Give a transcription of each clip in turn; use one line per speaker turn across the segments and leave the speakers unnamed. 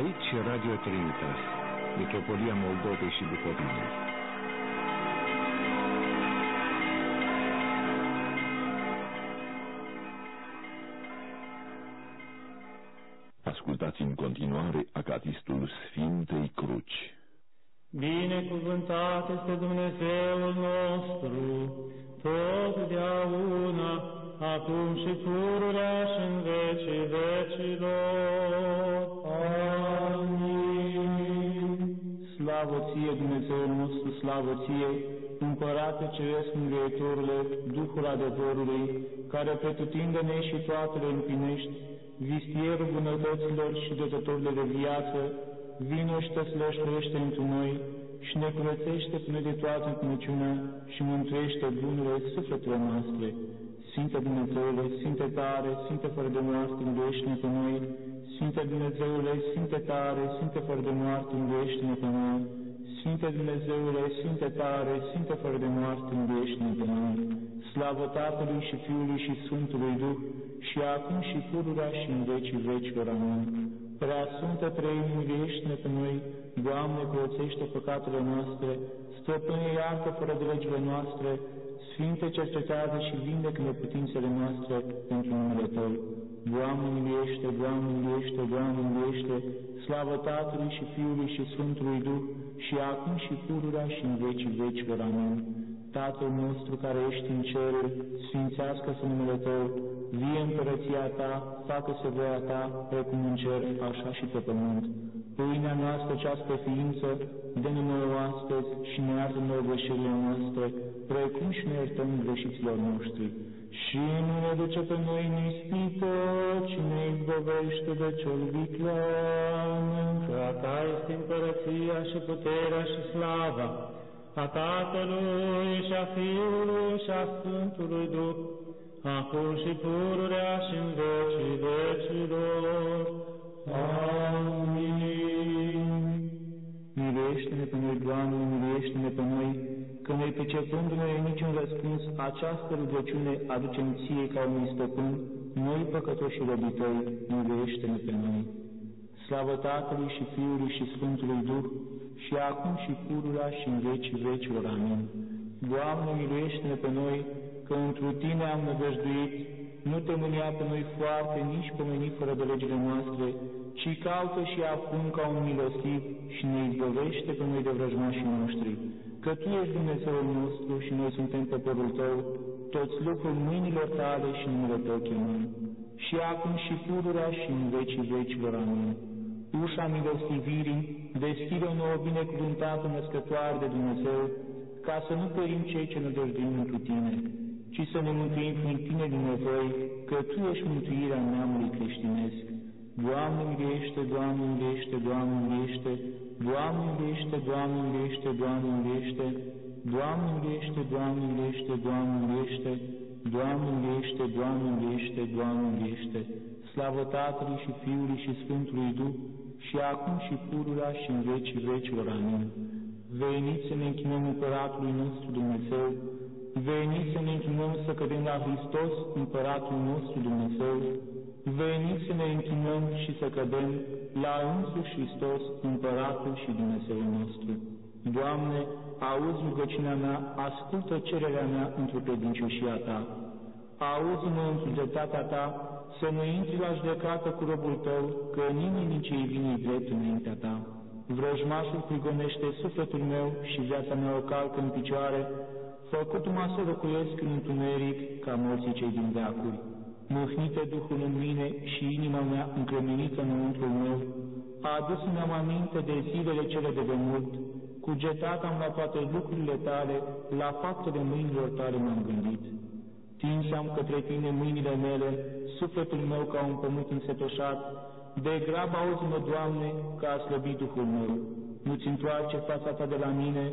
Aici Radio Trinitas, Metropolia Moldovei și Bucovinei.
Ascultați în continuare acatistul Sfintei Cruci.
Binecuvântat este Dumnezeul nostru, totdeauna, acum și pururea și în vecii vecilor. Amin.
Slavă ție, Dumnezeul nostru, slavă ție, Împărate Ceresc Mângâietorule, Duhul adevărului, care pretutindă-ne și toate le împlinești, vistierul bunătăților și dătătorile de viață, vino și te slășluiește într noi și ne curățește până de toată încunăciunea și mântuiește bunurile sufletele noastre. Sfinte Dumnezeule, Sfinte tare, Sfinte fără de moarte, înduiește-ne pe noi. Sfinte Dumnezeule, Sfinte tare, Sfinte fără de moarte, înduiește-ne pe noi. Sfinte Dumnezeule, Sfinte tare, Sfinte fără de moarte, înduiește-ne pe noi. Slavă Tatălui și Fiului și Sfântului Duh, și acum și pururea și în vecii vecilor. Amin. Prea Sfântă Trei, miliește-ne pe noi, Doamne, curățește păcatele noastre, stăpâne iartă fără de legile noastre, Sfinte cercetează și vindecă neputințele noastre pentru numele Tău. Doamne miliește, Doamne miliește, Doamne miliește, slavă Tatălui și Fiului și Sfântului Duh, și acum și pururea și în vecii vecilor. Amin. Tatăl nostru care ești în ceruri, sfințească-se numele Tău, vie împărăția Ta, facă-se voia Ta, precum în cer, așa și pe pământ. Pâinea noastră cea spre ființă, dă-ne nouă astăzi și ne iartă nouă greșelile noastre, precum și ne iertăm greșiților noștri. Și nu ne duce pe noi în ispită, ci ne izbăvește de cel viclean.
Că a Ta este împărăția și puterea și slava, a Tatălui și a Fiului și a Sfântului Duh, acum și pururea și în vecii vecilor. Amin.
Miluiește-ne pe noi, Doamne, miluiește-ne pe noi, că noi pricepându-ne niciun răspuns, această rugăciune aducem ție ca unui stăpân, noi păcătoși și răbităi, miluiește-ne pe noi. Slavă Tatălui și Fiului și Sfântului Duh, și acum și pururea și în vecii vecilor. Amin. Doamne, miluiește-ne pe noi, că întru Tine am nădăjduit, nu te mânia pe noi foarte, nici pomeni fără de legile noastre, ci caută și acum ca un milostiv și ne izbăvește pe noi de vrăjmașii noștri, că Tu ești Dumnezeul nostru și noi suntem poporul Tău, toți lucruri mâinilor Tale și numele Tău chemăm. Și acum și pururea și în vecii vecilor. Amin. Ușa milostivirii, deschide-o nouă binecuvântată născătoare de Dumnezeu, ca să nu perim cei ce ne dăjduim întru Tine, ci să ne mântuim prin Tine din nevoi, că Tu ești mântuirea neamului creștinesc. Doamne miliește, Doamne miliește, Doamne miliește, Doamne miliește, Doamne miliește, Doamne miliește, Doamne miliește, Doamne miliește, Doamne miliește, Doamne miliește, Doamne miliește, Doamne miliește, slavă Tatălui și Fiului și Sfântului Duh, și acum și pururea și în vecii vecilor. Amin. Veniți să ne închinăm Împăratului nostru Dumnezeu, veniți să ne închinăm să cădem la Hristos, Împăratul nostru Dumnezeu, veniți să ne închinăm și să cădem la însuși Hristos, Împăratul și Dumnezeu nostru. Doamne, auzi rugăciunea mea, ascultă cererea mea într-o credincioșia Ta. Auzi-mă într dreptatea Ta, să nu intri la judecată cu robul Tău, că nimeni nici ei vine drept înaintea Ta. Vrăjmașul prigonește sufletul meu și viața mea o calcă în picioare, făcut-mă să locuiesc în întuneric ca morții cei din veacuri. Mâhnite Duhul în mine și inima mea încremenită înăuntrul meu, a adus-mi am aminte de zilele cele de demult, cugetat am la toate lucrurile tale, la faptele mâinilor tale m-am gândit. Tinsam către tine mâinile mele, sufletul meu ca un pământ însetoșat, de grab auzi-mă, Doamne, că a slăbit Duhul meu. Nu-ți întoarce fața ta de la mine,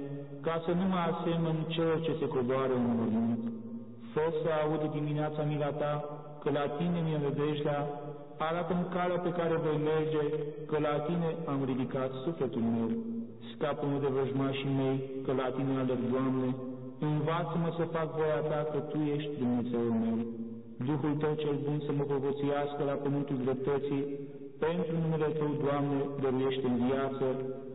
ca să nu mă asemăn celor ce se coboară în mormânt. Fă să aud dimineața mila ta, că la tine mi-e nădejdea, arată-mi calea pe care voi merge, că la tine am ridicat sufletul meu. Scapă-mă de vrăjmașii mei, că la tine alerg, Doamne, învață-mă să fac voia ta, că Tu ești Dumnezeul meu. Duhul Tău cel bun să mă povățuiască la pământul dreptății, pentru numele Tău, Doamne, dăruiește în viață,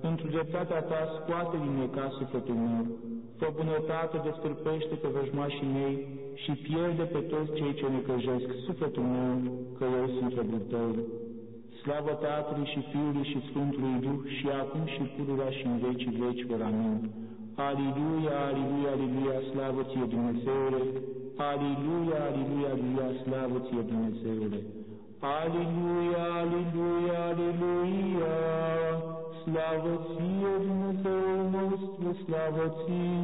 într dreptatea Ta scoate din necas sufletul meu, fă bunătate, destârpește pe vrăjmașii mei și pierde pe toți cei ce necăjesc sufletul meu, că eu sunt robul Tău. Slavă Tatălui și Fiului și Sfântului Duh și acum și pururea și în vecii veci vor amin. Aliluia, aliluia, aliluia, slavă ție Dumnezeule! Aliluia, aliluia, aliluia, slavă ție Dumnezeule! Aliluia, aliluia, aliluia, slavă ție Dumnezeul nostru, slavă ție!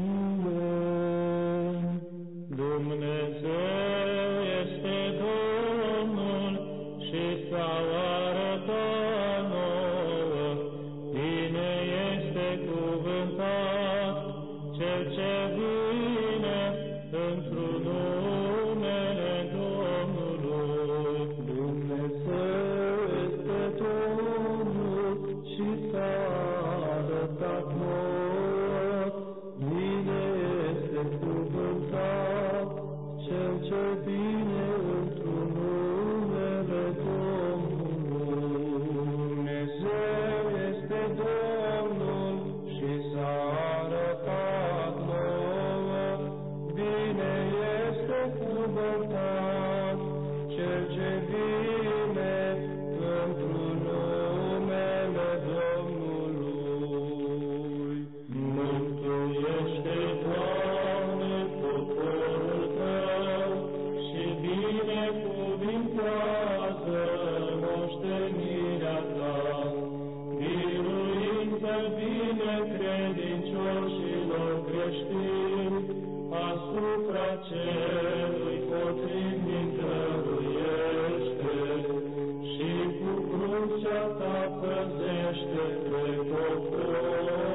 Dumnezeu păzește pe poporul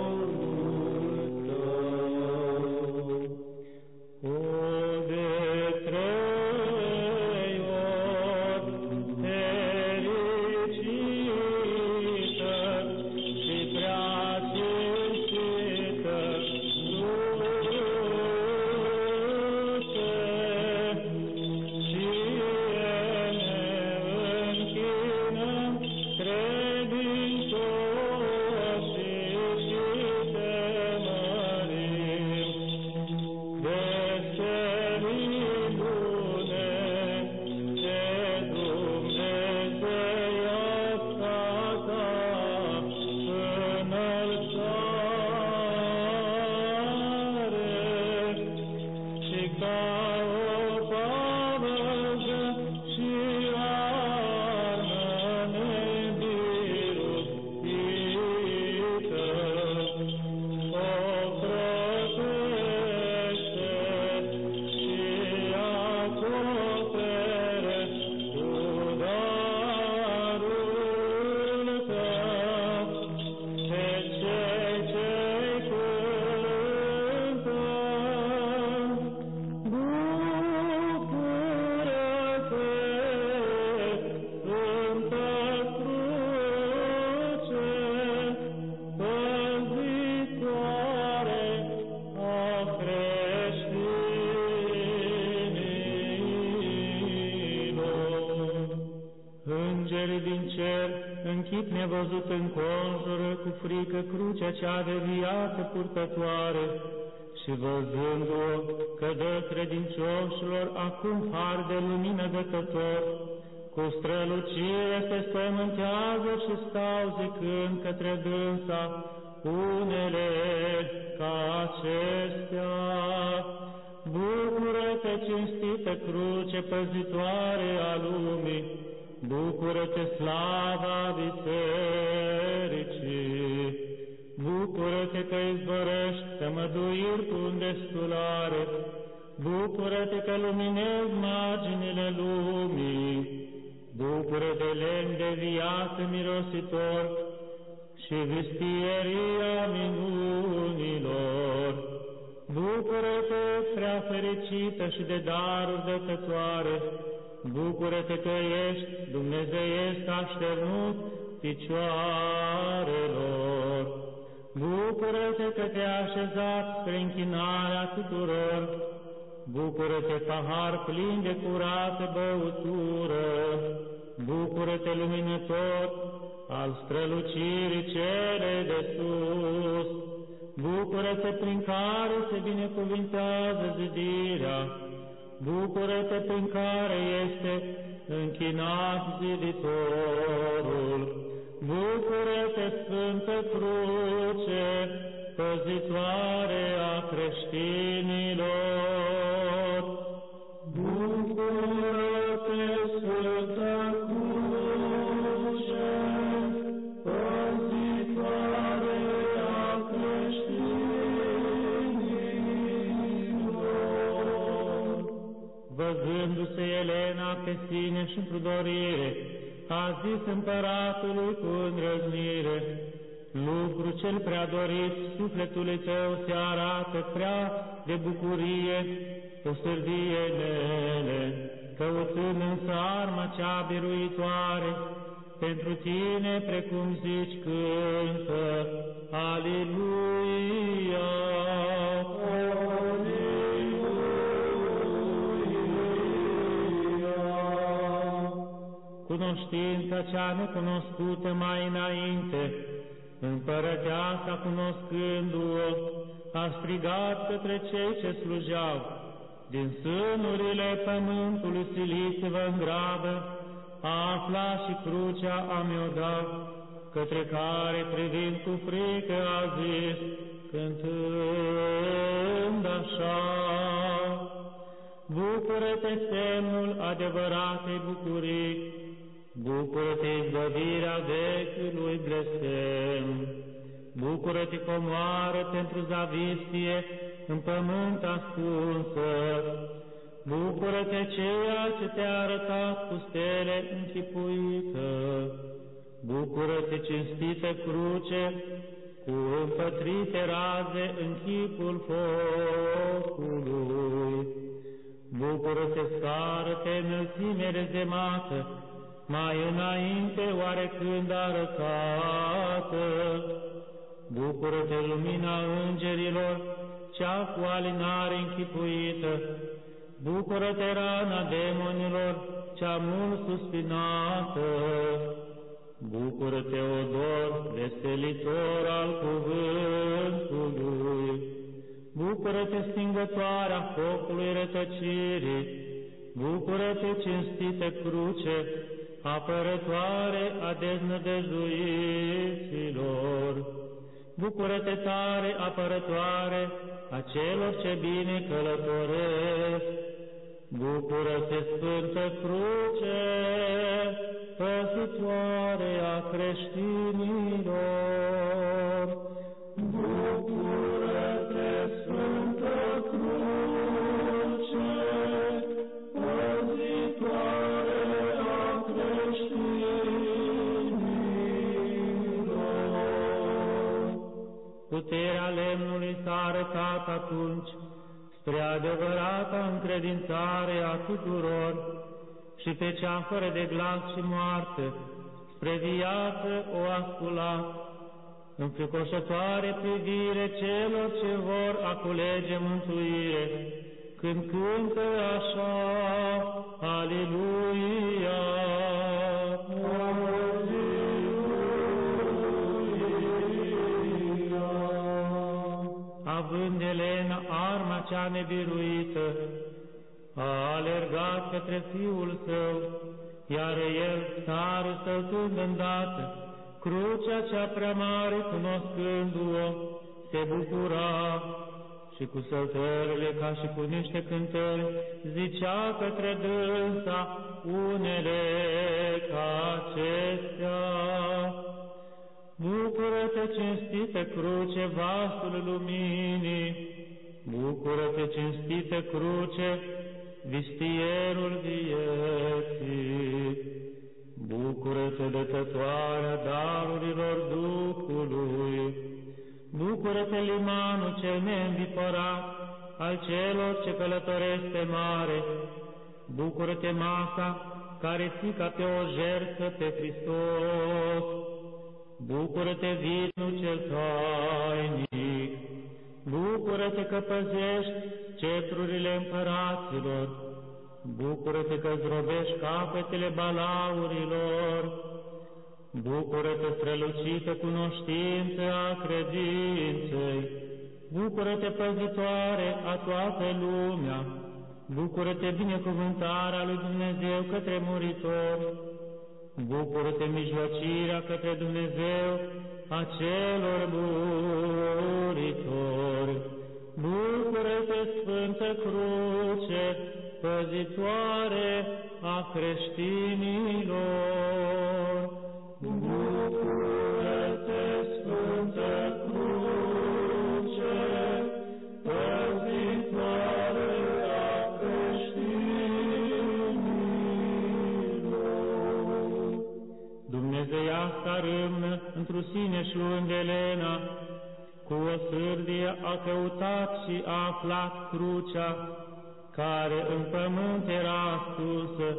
chip nevăzut înconjură cu frică crucea cea de viață purtătoare și văzându-o că dă credincioșilor acum har de lumină dătător, cu strălucire se spământează și stau zicând către dânsa unele ca acestea. Bucură-te, cinstită cruce păzitoare a lumii, bucură-te, slava bisericii, bucură-te că izvorăști tămăduiri cu îndestulare, bucură-te că luminezi marginile lumii, bucură-te, lemn de viață mirositor și vistieria minunilor, Bucură-te, prea fericită și de daruri dătătoare, bucură-te că ești dumnezeiesc așternut picioarelor. Bucură-te că te-ai așezat spre închinarea tuturor, bucură-te, pahar plin de curată băutură, bucură-te Bucură-te, luminător al strălucirii cele de sus! Bucură-te prin care se binecuvintează zidirea! Bucură-te prin care este închinat ziditorul! Bucură-te, Sfântă Cruce, păzitoare a creștinilor! Văzându-se Elena pe sine și într dorire, a zis împăratului cu îndrăznire, lucru cel prea dorit, sufletului tău se arată prea de bucurie, o sârdie mele, căutând însă arma cea biruitoare, pentru tine, precum zici, cântă, Aleluia! Cunoștința cea necunoscută mai înainte, împărăteasa cunoscându-o, a strigat către cei ce slujeau, din sânurile pământului siliți-vă în grabă, a aflat și crucea a mi-o dat, către care privind cu frică a zis, cântând așa, Bucură-te semnul adevăratei bucurii, Bucură-te izbăvirea vechiului blestem, Bucură-te comoară pentru zavistie în pământ ascunsă, Bucură-te ceea ce te-a arătat cu stele închipuită, Bucură-te cinstită cruce, cu împătrite raze în chipul focului. Bucură-te scară-te înălțime rezemată, mai înainte oarecând arătată. Bucură-te lumina îngerilor, cea cu alinare închipuită, Bucură-te rana demonilor, cea mult suspinată, Bucură-te odor veselitor al cuvântului, Bucură-te stingătoarea focului rătăcirii, Bucură-te cinstite cruce, apărătoare a deznădăjuiților. Bucură-te tare, apărătoare a celor ce bine călătoresc. Bucură-te, Sfântă Cruce, păsitoare a creștinilor. Arătat atunci spre adevărata încredințare a tuturor și pe cea fără de glas și moarte, spre viață o ascula, înfricoșătoare privire celor ce vor a culege mântuire, când cântă așa, Aleluia! Elena arma cea nebiruită, a alergat către fiul său, iar el, tare săltând îndată, crucea cea prea mare cunoscându-o, se bucura și cu săltările ca și cu niște cântări zicea către dânsa unele ca acestea. Bucură-te, cinstite cruce, vasul luminii, Bucură-te, cinstite cruce, vistierul vieții, Bucură-te, dătătoarea darurilor Duhului, Bucură-te, limanul cel neînvipărat al celor ce călătoresc pe mare, Bucură-te, masa care ții ca pe o jertfă pe Hristos, Bucură-te, vinul cel tainic, Bucură-te că păzești cetrurile împăraților, Bucură-te că zdrobești capetele balaurilor, Bucură-te strălucită cunoștință a credinței, Bucură-te păzitoare a toată lumea, Bucură-te binecuvântarea lui Dumnezeu către muritori, Bucură-te mijlocirea către Dumnezeu a celor muritori, Bucură-te Sfântă Cruce, păzitoare a creștinilor. Bucură-te, Dumnezeiasca râmnă într-o sine și de Elena, cu o sârdie a căutat și a aflat crucea, care în pământ era ascunsă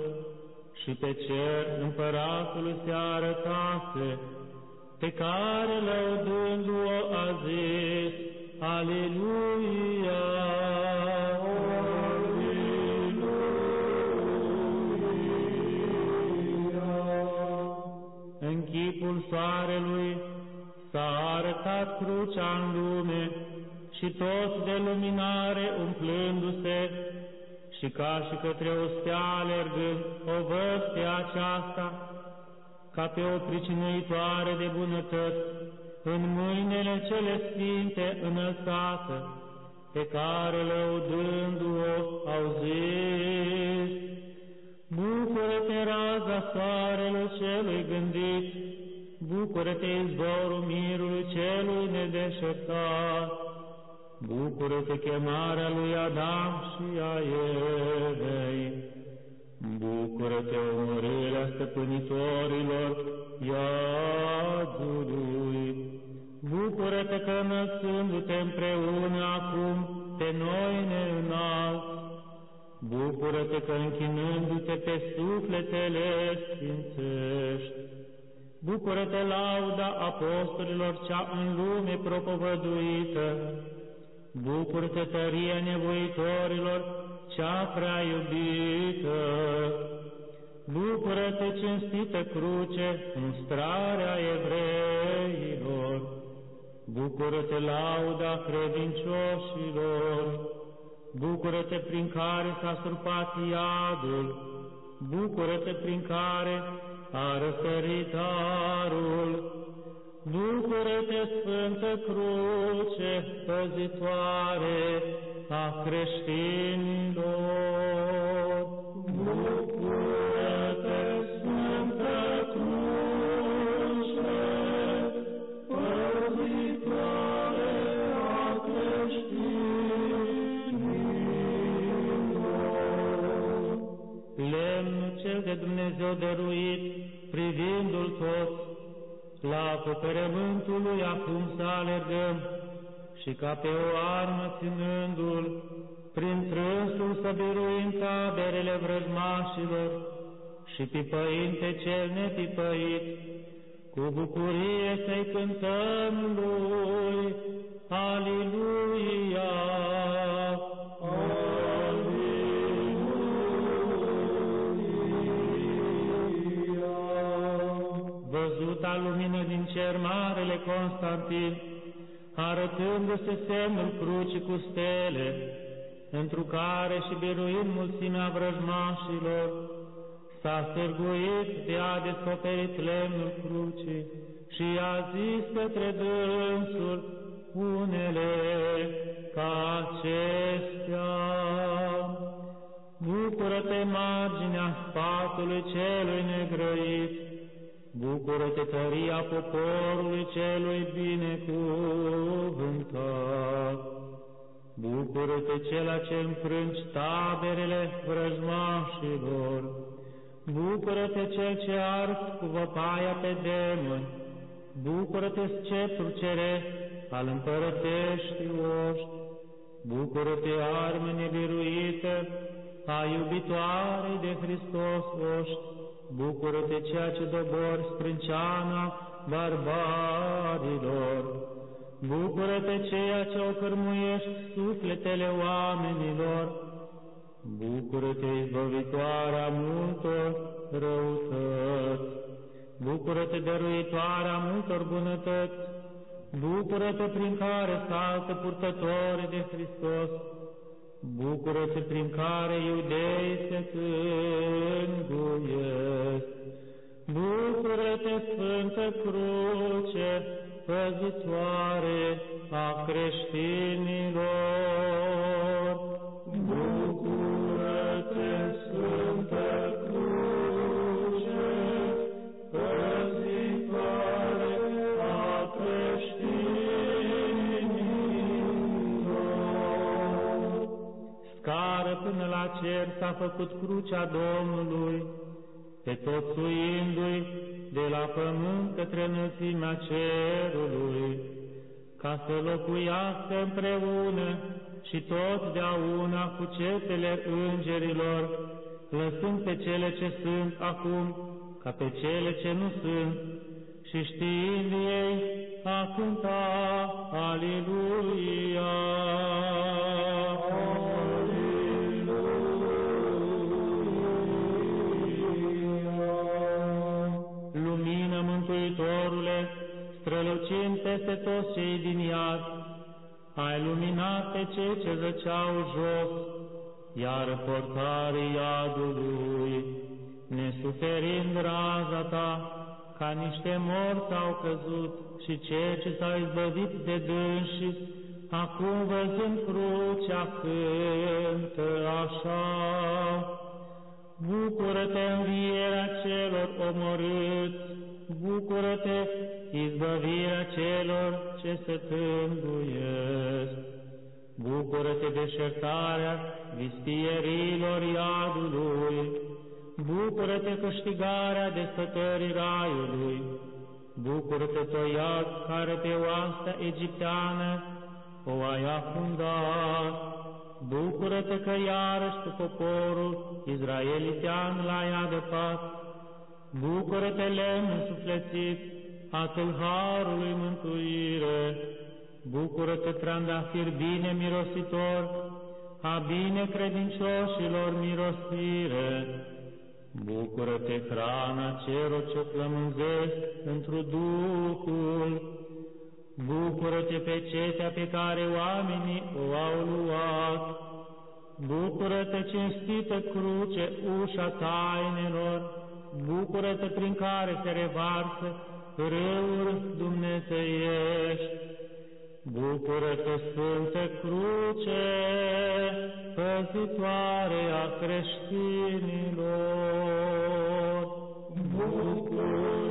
și pe cer împăratul se arătase, pe care lăudându-o a zis, Aleluia! Soarelui s-a arătat crucea în lume și toți de luminare umplându-se. Și ca și către o stea alergând, o văd pe aceasta, ca pe o pricinuitoare de bunătăți, în mâinile cele sfinte înălțată, pe care lăudându-o au zis, Bucură-te, raza soarelui celui gândit, Bucură-te, izvorul mirului celui nedeșertat, Bucură-te chemarea lui Adam și a Evei, Bucură-te omorârea stăpânitorilor iadului, Bucură-te că născându-te împreună acum pe noi ne înalți, Bucură-te că închinându-te pe sufletele sfințești, Bucură-te lauda apostolilor cea în lume propovăduită, Bucură-te tăria nevoitorilor, cea prea iubită. Bucură-te cinstită cruce, mustrarea evreilor. Bucură-te lauda credincioșilor. Bucură-te prin care s-a surpat iadul. Bucură-te prin care a răsărit arul. Bucură-te, Sfântă Cruce, păzitoare a creștinilor! Bucură-te, Sfântă Cruce, păzitoare a creștinilor! Lemnul cel de Dumnezeu dăruit, privindu-l toți, la acoperământul lui acum să alergăm și ca pe o armă ținându-l, prin trânsul să biruim taberele vrăjmașilor și pipăind pe cel nepipăit, cu bucurie să-i cântăm lui, Aliluia! Cer marele Constantin, arătându-se semnul crucii cu stele, întru care și biruind mulțimea vrăjmașilor, s-a sârguit de a descoperit lemnul crucii și a zis către dânsul unele ca acestea. Bucură-te marginea spatului celui negrăit, Bucură-te tăria poporului celui binecuvântat. Bucură-te cela ce înfrângi taberele vrăjmașilor. Bucură-te cel ce arzi cu văpaia pe demoni. Bucură-te sceptru ceresc al împărăteștii oști. Bucură-te armă nebiruită a iubitoarei de Hristos oști. Bucură-te ceea ce dobori sprânceana barbarilor. Bucură-te ceea ce o cărmuiești sufletele oamenilor. Bucură-te, izbăvitoarea multor răutăți! Bucură-te, dăruitoarea multor bunătăți! Bucură-te prin care saltă purtătorii de Hristos! Bucură-te prin care iudei se tânguiesc! Bucură-te, Sfântă Cruce, păzitoare a creștinilor! La cer s-a făcut crucea Domnului, pe tot suindu-i de la pământ către înălțimea cerului, ca să locuiască împreună și totdeauna cu cetele îngerilor, lăsând pe cele ce sunt acum ca pe cele ce nu sunt, și știind ei a cânta Aliluia. Strălucind peste toți cei din iad, ai luminat pe cei ce zăceau jos, iar portarii iadului, nesuferind raza ta, ca niște morți au căzut și cei ce s-au izbăvit de dânsi, acum văzând crucea cântă așa. Bucură-te învierea celor omorâți, bucură-te izbăvirea celor ce se tânguiesc. Bucură-te deșertarea vistierilor iadului, bucură-te câștigarea stătării raiului, bucură-te toiat care pe oastea egipteană o ai afundat, bucură-te că iarăși cu poporul izraelitean l-ai adăpat, bucură-te lemn suflețit, a tâlharului mântuire, bucură-te trandafir bine mirositor, a bine credincioșilor mirosire, bucură-te hrana celor ce flămânzesc într Duhul, bucură-te pe cetea pe care oamenii o au luat, bucură-te cinstită cruce ușa tainelor, bucură-te prin care se revarsă râuri dumnezeiești. Bucură-te, Sfântă Cruce, păzitoare a creștinilor. Bucură-te,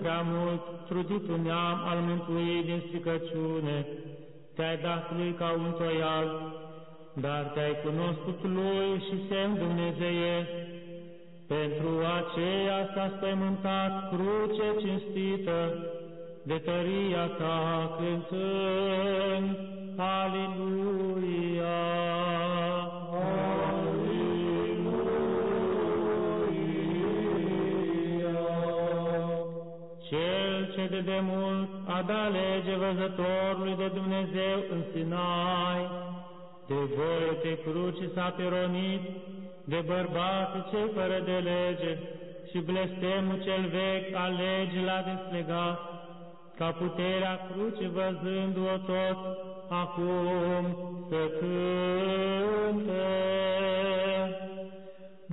prea mult, truditul neam al mântuirii din stricăciune, te-ai dat lui ca un toial, dar te-ai cunoscut lui și semn dumnezeiesc. Pentru aceea s-a spământat cruce cinstită, de tăria ta cântând, Aliluia! Ce de demult a dat lege văzătorului de Dumnezeu în Sinai, de voie pe cruci s-a peronit, de bărbații cei fără de lege, și blestemul cel vechi al legii l-a deslegat, ca puterea cruci văzându-o tot, acum să cânte.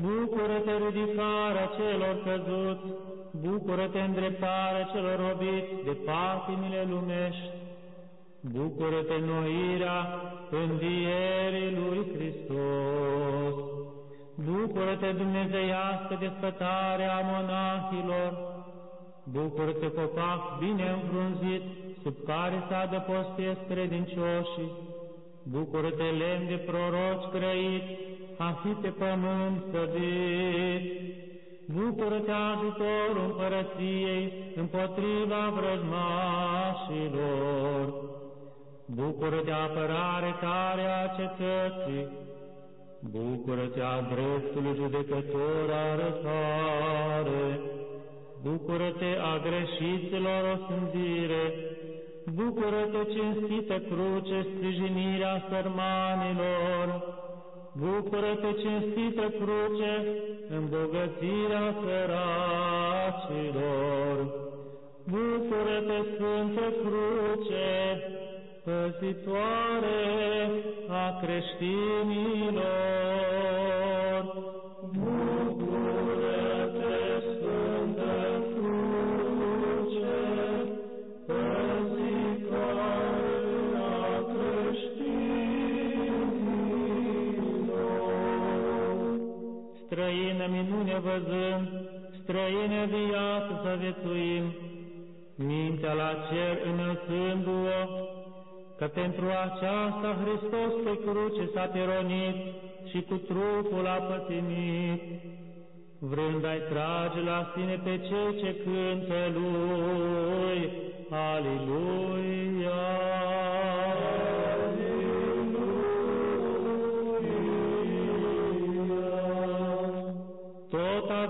Bucură-te ridicarea celor căzuți, bucură-te îndreptarea celor robiți de patimile lumești, bucură-te noirea învierii lui Hristos, bucură-te dumnezeiască desfătare a monahilor, bucură-te copac bine înfrunzit, sub care s-a adăpostesc credincioșii, bucură-te lemn de proroci grăit, a fi pe pământ sădit, bucură-te ajutorul împărăției împotriva vrăjmașilor, bucură-te apărare tare a cetății, Bucură-te a dreptului judecător arătare, Bucură-te a greșiților o sânzire, Bucură-te cinstită cruce, sprijinirea sărmanilor, Bucură-te cinstită cruce, îmbogățirea săracilor, Bucură-te Sfântă Cruce, păzitoare a creștinilor. Văzând, străină viață să viețuim, mintea la cer înălțându-o, că pentru aceasta Hristos pe cruce s-a pironit și cu trupul a pătimit, vrând ai trage la sine pe cei ce cântă Lui. Aleluia!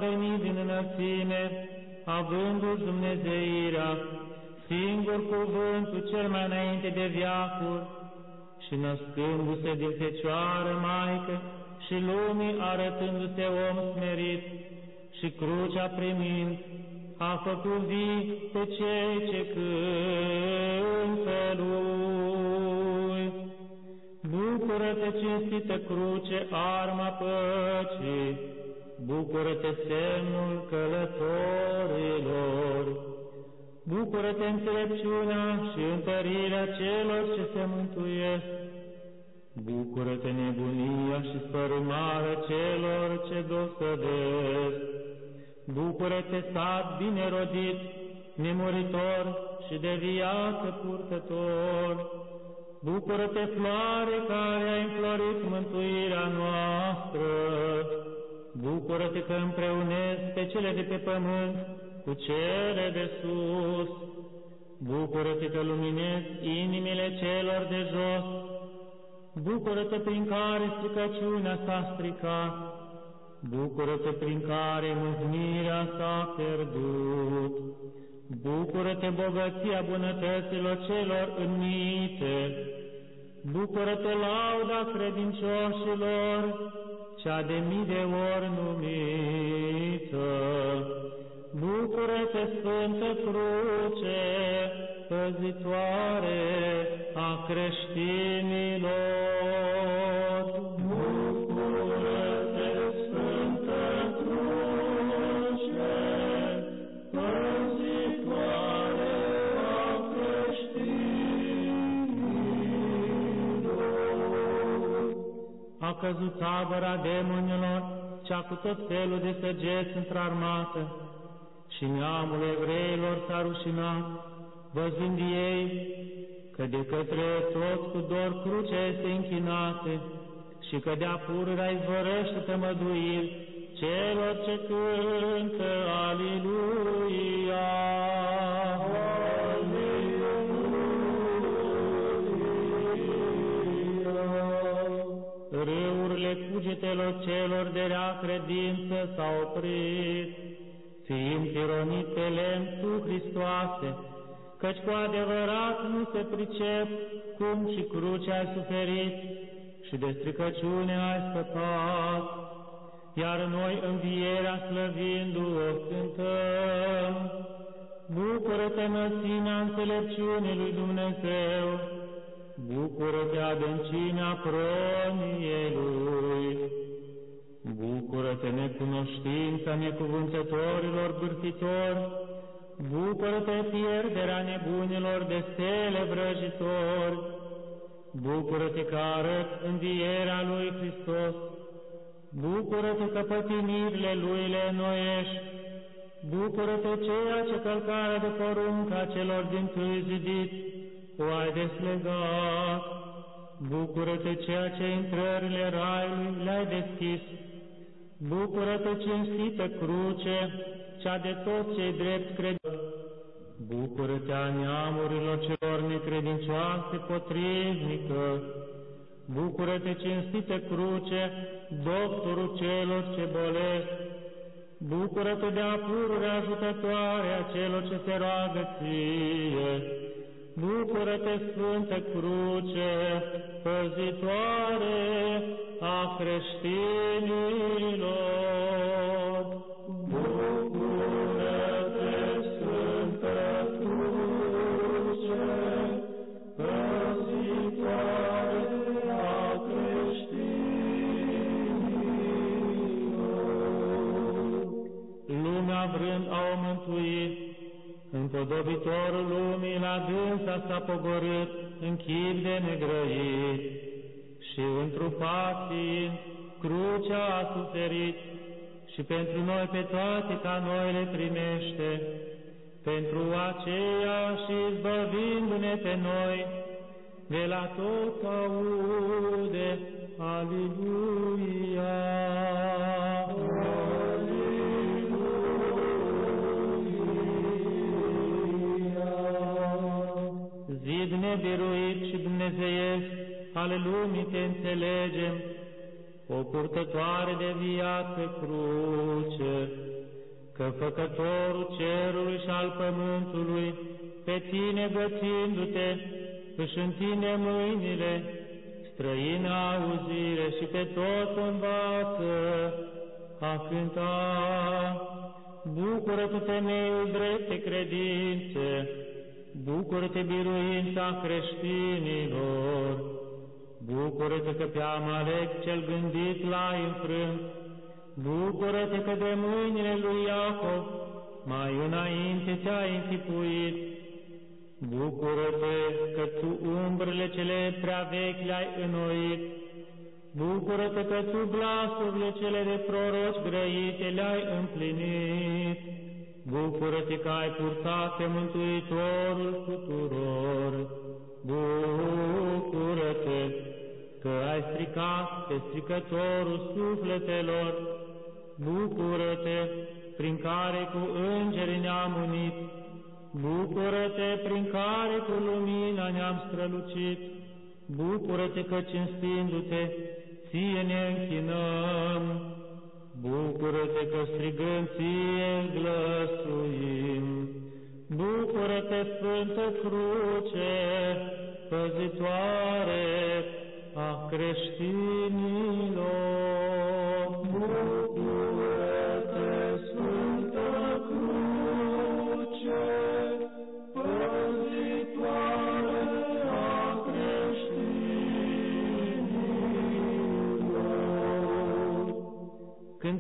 Venit din înălțime, avându-și Dumnezeirea, singur cuvântul cel mai înainte de viacuri, și născându-se din Fecioară Maică și lumii arătându-se om smerit și crucea primind, a făcut vii pe cei ce cântă Lui. Bucură-te, cinstită cruce, arma păcii, Bucură-te, semnul călătorilor, Bucură-te înțelepciunea și întărirea celor ce se mântuiesc, Bucură-te nebunia și spărâmarea celor ce dosădesc, Bucură-te sat bine rodit, nemuritor și de viață purtător, Bucură-te floare care ai înflorit mântuirea noastră, Bucură-te că împreunezi pe cele de pe pământ cu cele de sus. Bucură-te că luminezi inimile celor de jos. Bucură-te prin care stricăciunea s-a stricat. Bucură-te prin care mâhnirea s-a pierdut. Bucură-te bogăția bunătăților celor înmite. Bucură-te lauda credincioșilor, cea de mii de ori numită. Bucură-te, Sfântă Cruce, păzitoare a creștinilor. A căzut tabăra demonilor, cea cu tot felul de săgeți într-armată, și neamul evreilor s-a rușinat, văzând ei că de către toți cu dor crucea este închinată și că de-a purura izvorăște tămăduiri celor ce cântă Aliluia. Cugetelor celor de rea credință s-au oprit, fiind pironit pe lemn cu Hristoase, căci cu adevărat nu se pricep cum și cruce ai suferit și de stricăciune ai scăpat, iar noi învierea slăvindu-o cântăm. Bucură-te, înălțimea înțelepciunii lui Dumnezeu, bucură-te adâncimea proniei lui. Bucură-te necunoștința necuvântătorilor bârfitori, Bucură-te pierderea nebunilor de stele vrăjitori, Bucură-te că arăt învierea lui Hristos, Bucură-te că pătimirile lui le înnoiești, Bucură-te ceea ce călcarea de porunca celor din tâi zidit, o ai deslegat, Bucură-te ceea ce intrările raiului le-ai deschis, Bucură-te cinstită cruce, cea de toți cei drept cred. Bucură-te a neamurilor celor necredincioase potrivnică, Bucură-te, cinstite cruce, doctorul celor ce bolesc! Bucură-te de apurure ajutătoare a celor ce se roagă ție! Bucură-te, Sfântă Cruce, păzitoare a creștinilor! Bucură-te, Sfântă Cruce, păzitoare a creștinilor! Lumea vrând a o mântuit, Împodobitorul lumii la dânsa s-a pogorât în chip de negrăit. Și întrupat fiind, crucea a suferit. Și pentru noi pe toate ca noi le primește, pentru aceea și izbăvindu-ne pe noi, de la tot aude, Aliluia! Nebiruit și dumnezeiesc ale lumii te înțelegem, o purtătoare de viață cruce, că făcătorul cerului și al pământului, pe tine bățindu-te, își întinde mâinile, străină auzire și pe tot învață a cânta. Bucură-te, temeiul drepte credințe, Bucură-te, biruința creștinilor! Bucură-te că pe Amalek cel gândit l-ai înfrânt! Bucură-te că de mâinile lui Iacov mai înainte ți-ai închipuit! Bucură-te că tu umbrele cele prea vechi le-ai înnoit! Bucură-te că tu glasurile cele de proroci grăite le-ai împlinit! Bucură-te că ai purtat pe Mântuitorul tuturor, Bucură-te că ai stricat pe stricătorul sufletelor, Bucură-te prin care cu îngerii ne-am unit, Bucură-te prin care cu lumina ne-am strălucit, Bucură-te că cinstindu-te, ție ne închinăm, Bucură-te că strigăm ție glăsuim, Bucură-te, Sfântă Cruce, păzitoare a creștinilor.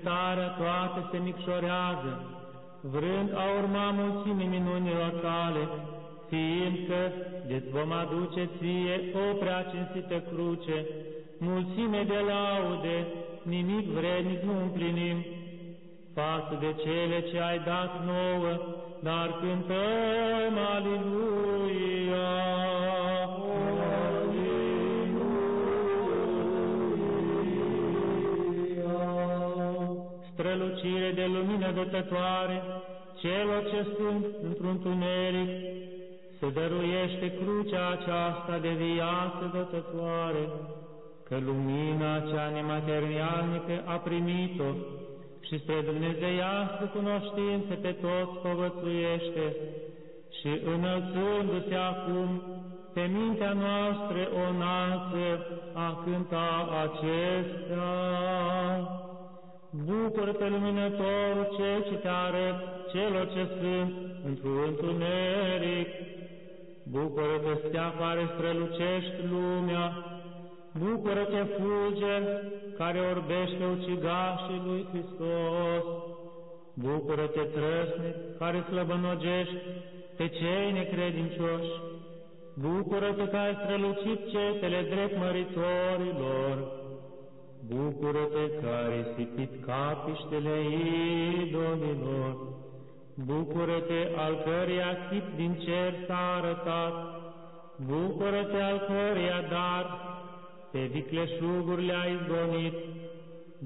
Cântarea toată se micșorează, vrând a urma mulțimii minunilor tale, fiindcă de-ți vom aduce ție o prea cinstită cruce, mulțime de laude, nimic vrednic nu împlinim, față de cele ce ai dat nouă, dar cântăm Aliluia. Strălucire de lumină dătătoare, celor ce sunt într-un tuneric, se dăruiește crucea aceasta de viață dătătoare, că lumina cea nematerialnică a primit-o și spre Dumnezeiască cunoștință pe toți povățuiește și înălțându-se acum pe mintea noastră o înalță a cânta acestea. Bucură-te, luminătorul, cel ce te arăt celor ce sunt într-un întuneric. Bucură-te, stea care strălucești lumea. Bucură-te, fulger care orbește ucigașii lui Hristos. Bucură-te, trăsnic care slăbănogești pe cei necredincioși. Bucură-te că ai strălucit cetele drept măritorilor. Bucură-te că ai risipit capiștele idolilor, Bucură-te al căreia chip din cer s-a arătat, Bucură-te al căreia dar pe vicleșuguri le-ai izgonit,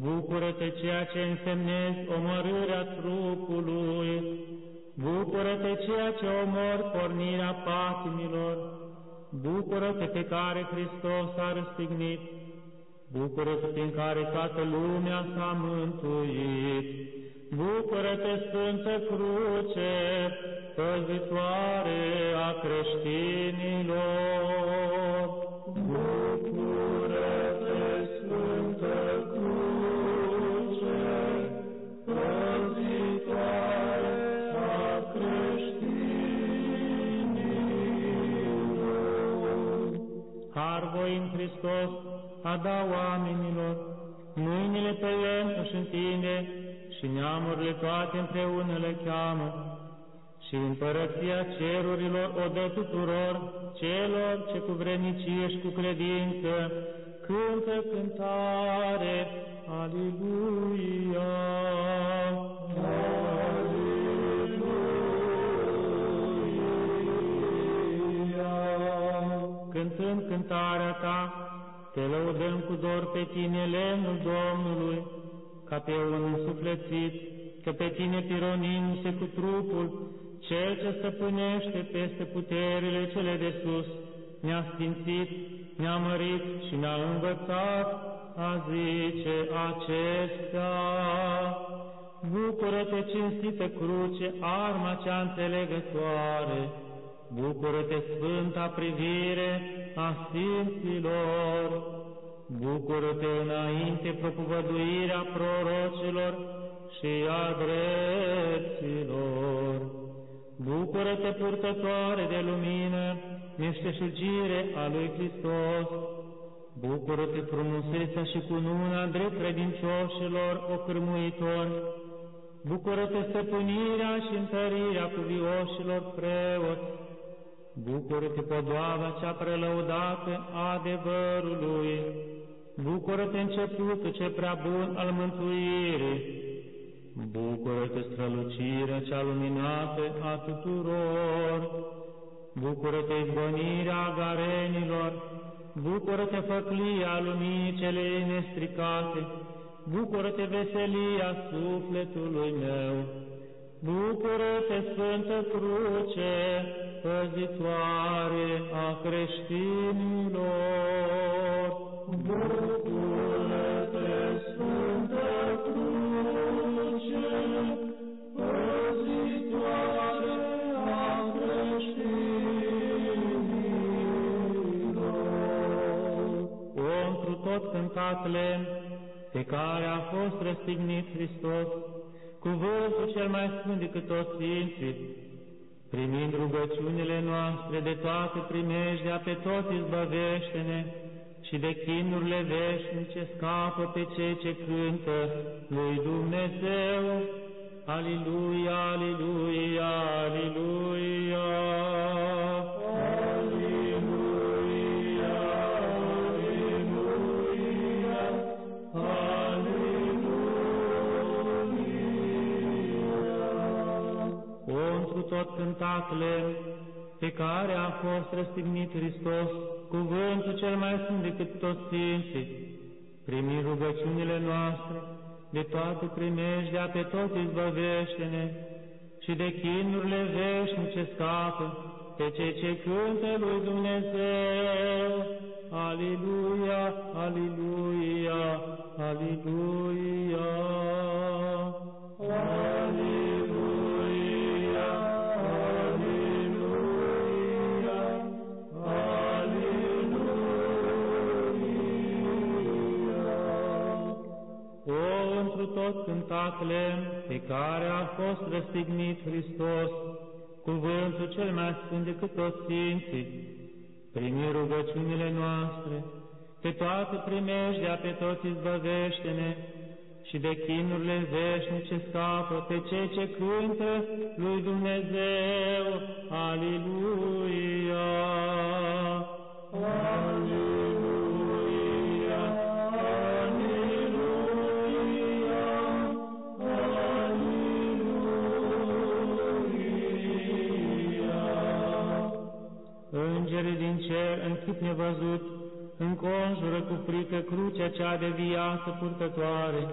Bucură-te ceea ce însemnezi omorârea trupului, Bucură-te ceea ce omor pornirea patimilor, Bucură-te pe care Hristos a răstignit, Bucură-te prin care toată lumea s-a mântuit, Bucură-te, Sfântă Cruce, păzitoare a creștinilor!
Bucură-te,
voi în Hristos a da oamenilor, mâinile pe el își întinde și neamurile toate împreună le cheamă și împărăția cerurilor o dă tuturor celor ce cu vrednicie și cu credință cântă cântare. Aleluia! Cântând cântarea ta, te lăudăm cu dor pe tine, lemnul Domnului, ca pe un însuflețit, că pe tine pironindu-se cu trupul, cel ce stăpânește peste puterile cele de sus, ne-a sfințit, ne-a mărit și ne-a învățat a zice acestea. Bucură-te, cinstită cruce, arma cea înțelegătoare, Bucură-te, sfânta privire a Sfinților, Bucură-te înainte propovăduirea prorocilor și a dreptilor. Bucură-te, purtătoare de lumină, meșteșugire a lui Hristos. Bucură-te, frumusețea și cununa drept credincioșilor ocârmuitori. Bucură-te, stăpânirea și întărirea cuvioșilor preoți. Bucură-te, podoaba cea prelăudată a adevărului. Bucură-te, începutul ce prea bun al mântuirii. Bucură-te, strălucirea cea luminată a tuturor. Bucură-te, izbănirea garenilor. Bucură-te, făclia luminii cele nestricate. Bucură-te, veselia sufletului meu. Bucură-te, Sfântă Cruce, păzitoare a creștinilor.
Bucură-te, Sfântă Cruce, păzitoare a creștinilor.
O, întru tot cântat lemn, pe care a fost răstignit Hristos, cuvântul cel mai sfânt decât toți Sfinții, primind rugăciunile noastre de toate primejdea, pe toți izbăvește-ne și de chinurile veșnice scapă pe cei ce cântă lui Dumnezeu. Aleluia, aleluia, aleluia. Tot cântatele pe care a fost răstignit Hristos, cuvântul cel mai sfânt decât toți Sfinții, primi rugăciunile noastre, de toate primejdea pe tot izbăvește-ne și de chinurile veșnice scapă pe cei ce cântă lui Dumnezeu. Aleluia, aleluia, aleluia. Tot cântatele pe care a fost răstignit Hristos, cuvântul cel mai sfânt decât toți Sfinții, primi rugăciunile noastre, pe toate primejdea, pe toți izbăvește-ne și de chinurile veșnice scapă pe cei ce cântă lui Dumnezeu. Aleluia!
Aleluia!
Îngerii din cer, în chip nevăzut, înconjură cu frică crucea cea de viață purtătoare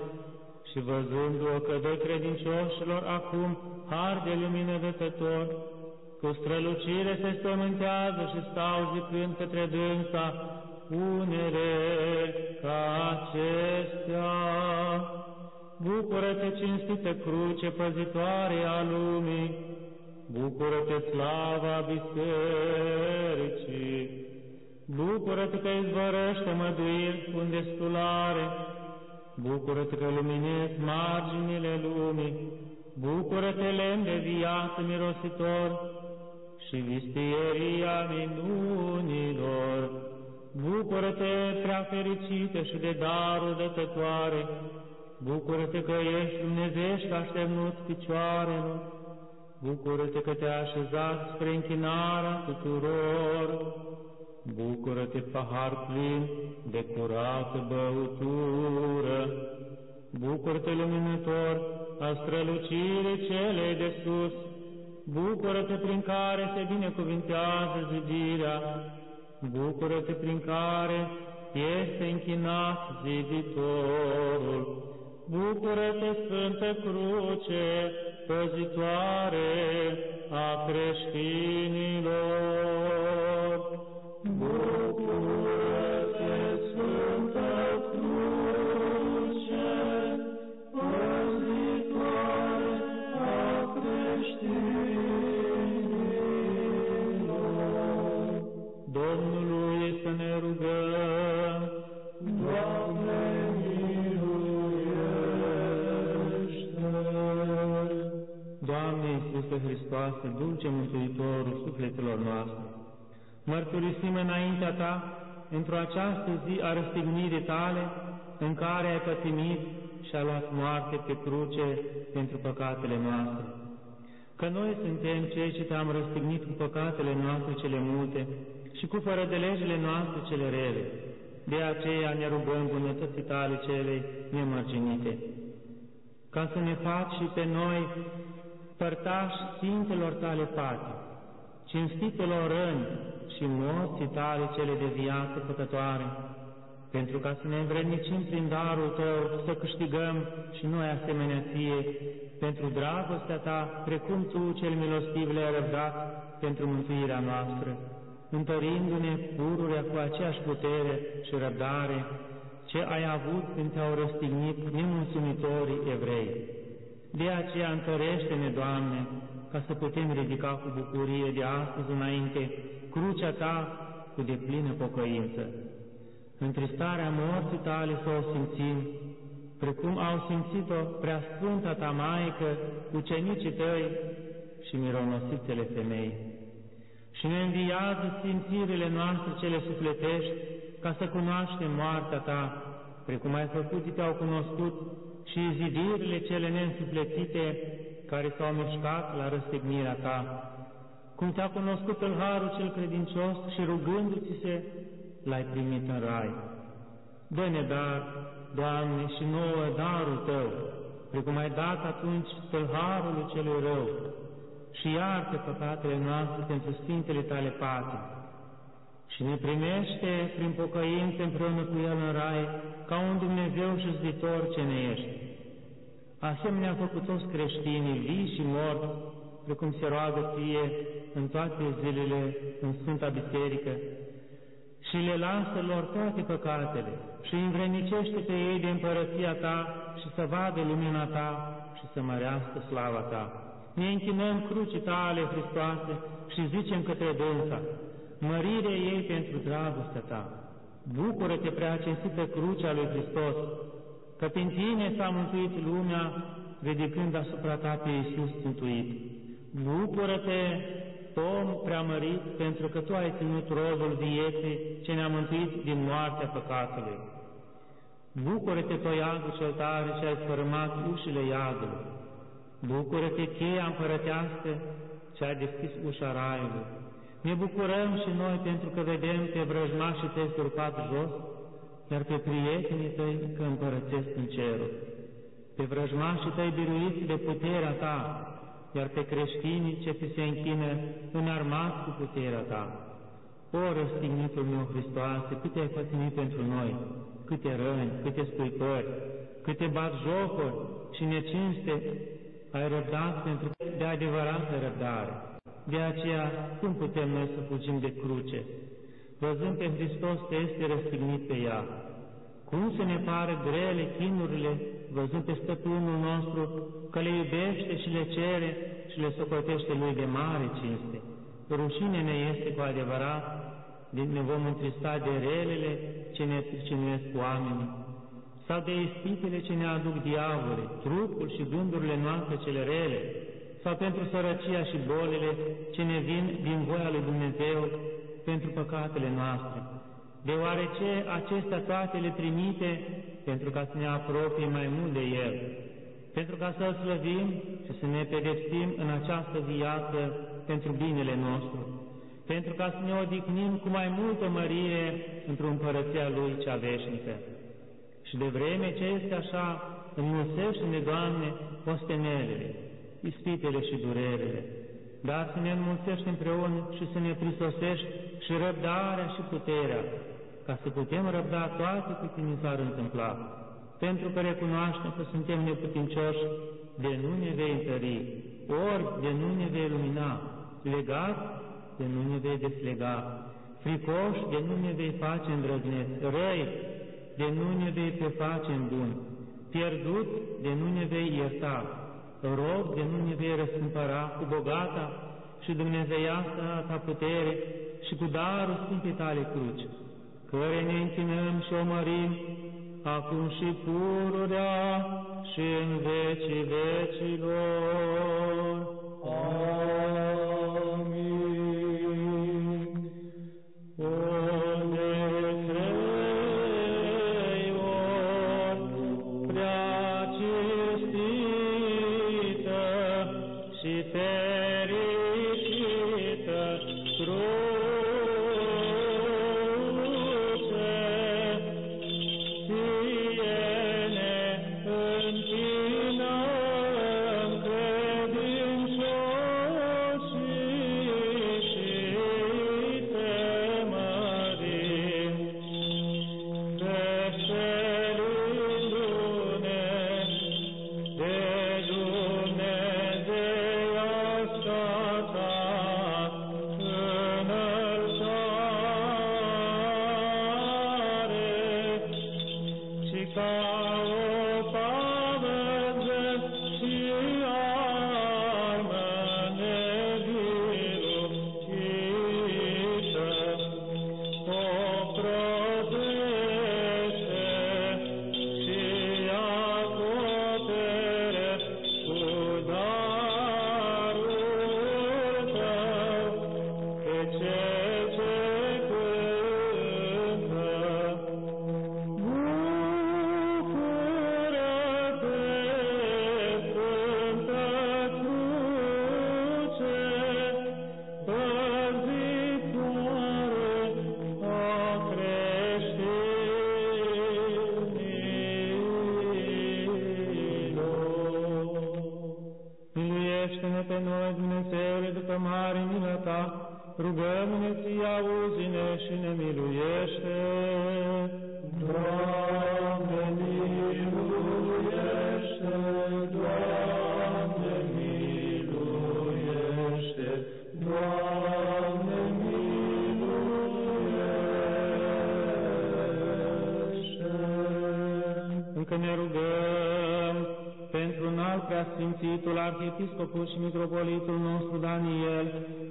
și văzându-o că dă credincioșilor acum har de lumină dătător, cu strălucire se spământează și stau zicând către dânsa unele ca acestea. Bucură-te, cinstită cruce, păzitoare a lumii, bucură-te, slava bisericii, bucură-te că izvorăște măduiri cu destulare, bucură-te că luminezi marginile lumii, bucură-te, lemn de viață mirositor și vistieria minunilor, bucură-te, prea fericită și de darul dătătoare, Bucură-te că ești dumnezești așternut picioarelor, Bucură-te că te-ai așezat spre închinarea tuturor, Bucură-te, pahar plin de curată băutură, Bucură-te, luminător a strălucirii celei de sus, Bucură-te prin care se binecuvintează zidirea, Bucură-te prin care este închinat ziditorul, Bucură-te, Sfântă Cruce, păzitoare a creștinilor!
Bucură-te, Doamne
Iisuse Hristoase, dulce Mântuitorul sufletelor noastre, mărturisim înaintea Ta într-o această zi a răstignirii Tale, în care ai pătimit și a luat moarte pe cruce pentru păcatele noastre. Că noi suntem cei ce Te-am răstignit cu păcatele noastre cele multe și cu fără de legile noastre cele rele. De aceea ne rugăm bunătății Tale celei nemărginite, ca să ne faci și pe noi părtași Sfintelor tale pate, cinstitelor răni și morții tale cele de viață păcătoare, pentru ca să ne învrednicim prin darul Tău să câștigăm și noi asemenea Ție, pentru dragostea Ta, precum Tu cel milostiv le-ai răbdat pentru mântuirea noastră, întărindu-ne pururea cu aceeași putere și răbdare ce ai avut când te-au răstignit nemulțumitorii evrei. De aceea întărește-ne, Doamne, ca să putem ridica cu bucurie de astăzi înainte crucea Ta cu deplină pocăință. Întristarea morții Tale să o simțim, precum au simțit-o prea sfânta Ta Maică, ucenicii Tăi și mironositele femei. Și ne înviază simțirile noastre cele sufletești, ca să cunoaștem moartea Ta, precum ai făcut te-au cunoscut și zidirile cele neînsuflețite care s-au mișcat la răstignirea ta, cum te-a cunoscut în harul cel credincios și rugându-ți se, l-ai primit în rai. Dă-ne dar, Doamne, și nouă darul Tău, precum ai dat atunci tâlharului celui rău, și iartă păcatele noastre pentru Sfintele Tale pate, și ne primește prin pocăință împreună cu El în rai, ca un Dumnezeu și zditor ce ne ești. Asemenea a făcut toți creștinii, vii și morți, precum se roagă ție în toate zilele în Sfânta Biserică, și le lasă lor toate păcatele și învrenicește pe ei de împărăția ta și să vadă lumina ta și să mărească slava ta. Ne închinăm crucii tale, Hristoase, și zicem către dânsa, mărire ei pentru dragostea ta. Bucură-te, prea cinstită crucea lui Hristos, că prin tine s-a mântuit lumea, ridicând asupra ta pe Iisus mântuit. Bucură-te, om preamărit, pentru că tu ai ținut rodul vieții ce ne-a mântuit din moartea păcatului. Bucură-te, toiagul cel tare ce ai sfărâmat ușile iadului. Bucură-te, cheia împărătească ce a deschis ușa raiului. Ne bucurăm și noi pentru că vedem pe vrăjmașii tăi surpat jos, iar pe prietenii tăi că împărățesc în cerul. Pe vrăjmașii tăi biruiți de puterea ta, iar pe creștinii ce ți se închină înarmați cu puterea ta. O răstignitul meu Hristoase, câte ai pătimit pentru noi, câte răni, câte scuipări, câte jocuri și necinste ai răbdat pentru de adevărată răbdare. De aceea, cum putem noi să fugim de cruce? Văzând pe Hristos că este răstignit pe ea. Cum să ne pară grele chinurile, văzând pe stăpânul nostru că le iubește și le cere și le socotește lui de mare cinste. Rușine ne este cu adevărat, ne vom întrista de relele ce ne pricinuiesc oamenii, sau de ispitele ce ne aduc diavole, trupul și gândurile noastre cele rele, sau pentru sărăcia și bolile ce ne vin din voia lui Dumnezeu pentru păcatele noastre, deoarece acestea toate le trimite pentru ca să ne apropie mai mult de El, pentru ca să-L slăvim și să ne pedepsim în această viață pentru binele nostru, pentru ca să ne odihnim cu mai multă mărire într-o împărăția Lui cea veșnică. Și de vreme ce este așa, înmulțește-ne, Doamne, ostenelele, ispitele și durerele, dar să ne înmulțești împreună și să ne prisosești și răbdarea și puterea, ca să putem răbda toate cu ce ni s-ar întâmpla, pentru că recunoaștem că suntem neputincioși, de nu ne vei întări, ori de nu ne vei lumina, legat de nu ne vei deslega, fricoși de nu ne vei face îndrăzneți, răi de nu ne vei face în bun, pierdut de nu ne vei ierta, rog de nu ne vei răscumpăra cu bogata și dumnezeiasca ta putere și cu darul Sfintei tale cruci, care ne închinăm și o mărim acum și pururea și în vecii vecilor. Amin. Dumnezeule, după mare milă ta, rugăm-ne ție, auzi-ne și ne miluiește. Doamne, miluiește, Doamne, miluiește, Doamne, miluiește. Încă ne rugăm pentru un alt preasfințitul arhiepiscopul și mitropolitul nostru Daniel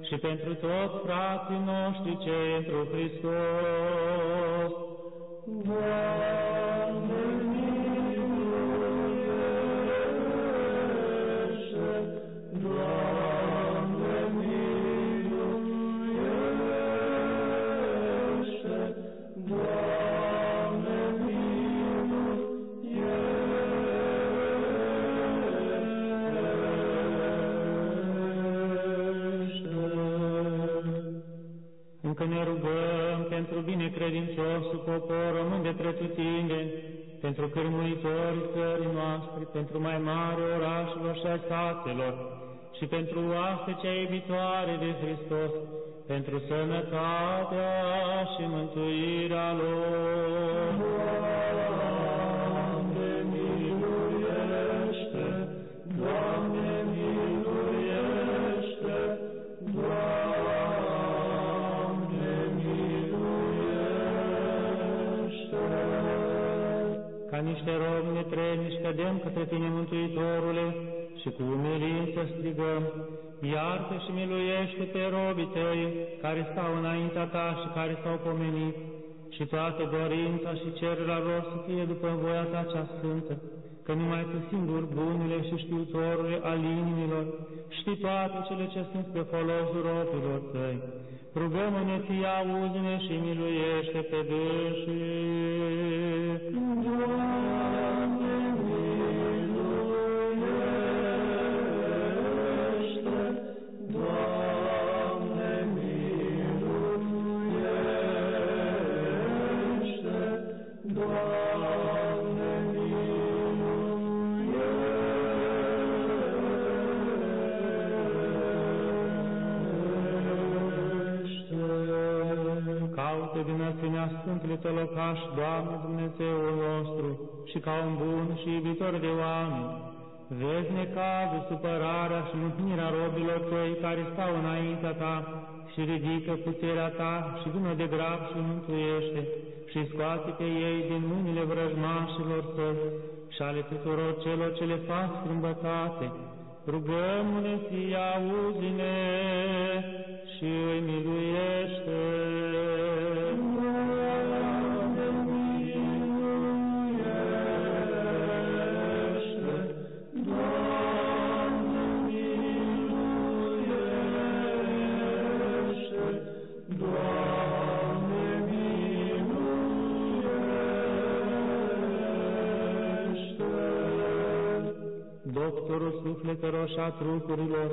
și pentru toți frații noștri cei întru Hristos. Român de pretutindeni, pentru cârmuitorii țării noastre, pentru mai mari orașelor și ai satelor, și pentru oastea iubitoare de Hristos, pentru sănătatea și mântuirea lor. Niște robi netrebnici cădem către Tine, Mântuitorule, și cu umilință strigăm, iartă și miluiește pe robii Tăi, care stau înaintea Ta și care s-au pomenit, și toată dorința și cererea lor să fie după voia Ta cea sfântă, că numai Tu singur bunile și știutorule al inimilor, știi toate cele ce sunt pe folosul robilor Tăi. Rugăm-ne Ție, auzi-ne și miluiește pe dânsii. Sfântului Tău locaș, Doamne Dumnezeul nostru, și ca un bun și iubitor de oameni, vezi necazul, supărarea și mâhnirea robilor Tăi care stau înaintea Ta și ridică puterea Ta și vină de grab și mântuiește și scoate pe ei din mâinile vrăjmașilor Tăi și ale tuturor celor ce le fac strâmbătate. Rugăm-ne, Ție, auzi-ne și îi miluiește. Doctorul sufletelor și a trupurilor,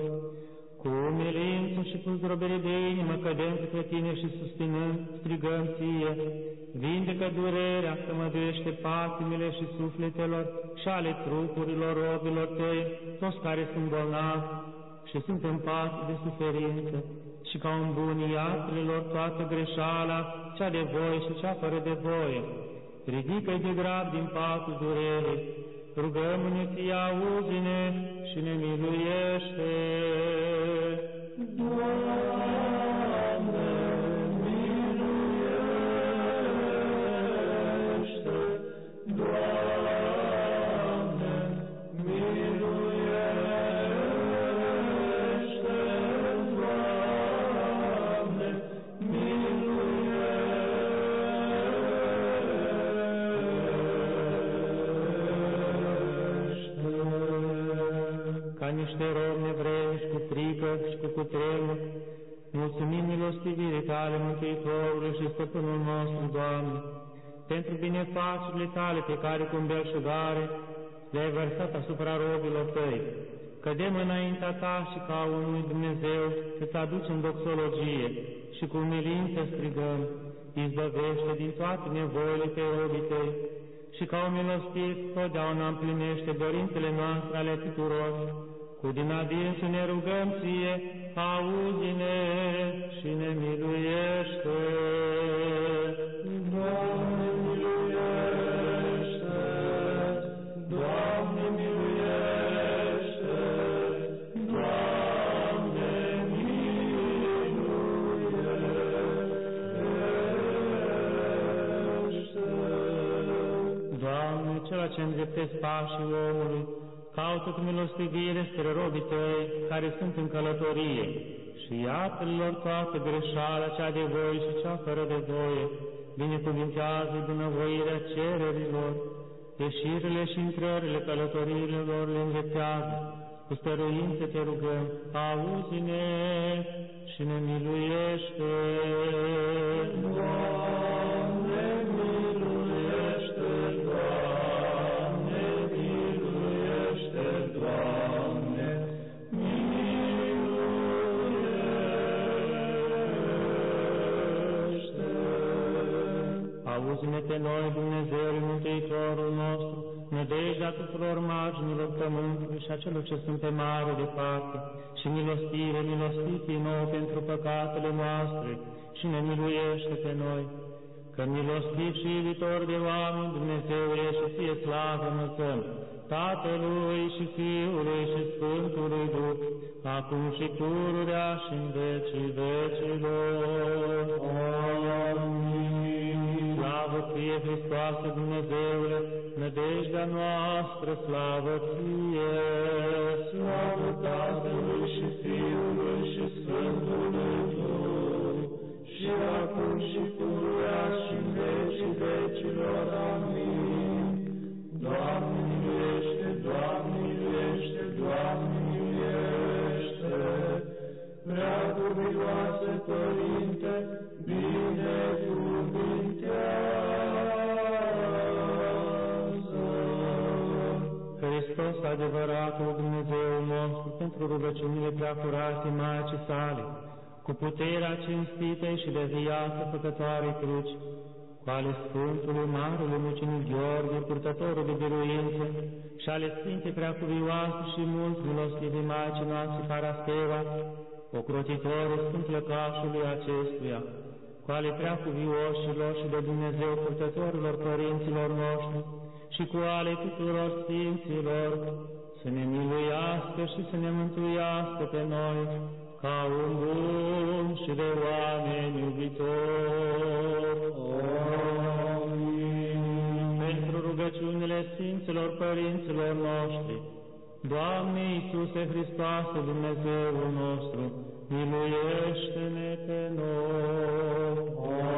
cu umilință și cu zdrobire de inimă cădem către Tine și suspinând, strigăm Ție, vindecă durerea, tămăduiește patimile și sufletelor și ale trupurilor robilor Tăi, toți care sunt bolnavi și sunt în pat de suferință, și ca un bun iatrelor toată greșeala, cea de voie și cea fără de voie. Ridică-i de grab din patul durerii, rugăm-ne Ție, auzi-ne și ne miluiește.
Doamne,
binefacerile Tale pe care cu belșugare le-ai vărsat asupra robilor Tăi. Cădem înaintea Ta și ca unui Dumnezeu să-ți aducem doxologie și cu umilință strigăm, izbăvește din toate nevoile pe robii Tăi și ca un milostiv totdeauna împlinește dorințele noastre ale tuturor. Cu din adinsul ne rugăm Ție, auzi-ne și ne miluiește.
Doamne,
Cel ce îndreptezi pașii omului, caută cu milostivire spre robii Tăi care sunt în călătorie. Și iată-lor toată greșeala cea de voie și cea fără de voie, binecuvintează bunăvoirea cererilor, ieșirile și intrările călătoriilor le îndreptează, cu stăruință te rugăm, auzi-ne și ne miluiește.
Doamne,
Auzi-ne pe noi, Dumnezeul Mântuitorul nostru, nădejdea tuturor marginilor pământului și a celor ce sunt pe mare departe, și milostire, milostivii nou pentru păcatele noastre, și ne miluiește pe noi. Că milostiv și iubitor de oameni, Dumnezeule, și fie slavă înălțăm, Tatălui și Fiului și Sfântului Duh, acum și pururea și în vecii vecilor. Amin. Slavă fie Hristoase, Dumnezeule, nădejdea noastră, slavă Ție!
Slavă Tatălui și Fiului și Sfântului Duh, și acum și pururea și în vecii vecilor. Amin. Doamne miluiește, Doamne miluiește, Doamne miluiește. Prea cuvioase Părinte, binecuvintează.
Adevăratul Dumnezeu nostru, pentru rugăciunile prea curate Maicii sale, cu puterea cinstită și de viață făcătoare cruci, cu ale Sfântului Marele Mucenic Gheorghe, purtătorul de biruință, și ale Sfinte Preacuvioase și mulți milostivi Maicii noastre Parasteva, ocrotitorul Sfânt Lăcașului acestuia, cu ale Preacuvioșilor și de Dumnezeu purtătorilor părinților noștri, și cu ale tuturor Sfinților, să ne miluiască și să ne mântuiască pe noi, ca un bun și de oameni iubitor. Amin. Pentru rugăciunile Sfinților Părinților noștri, Doamne Iisuse Hristoase, Dumnezeul nostru, miluiește-ne pe noi.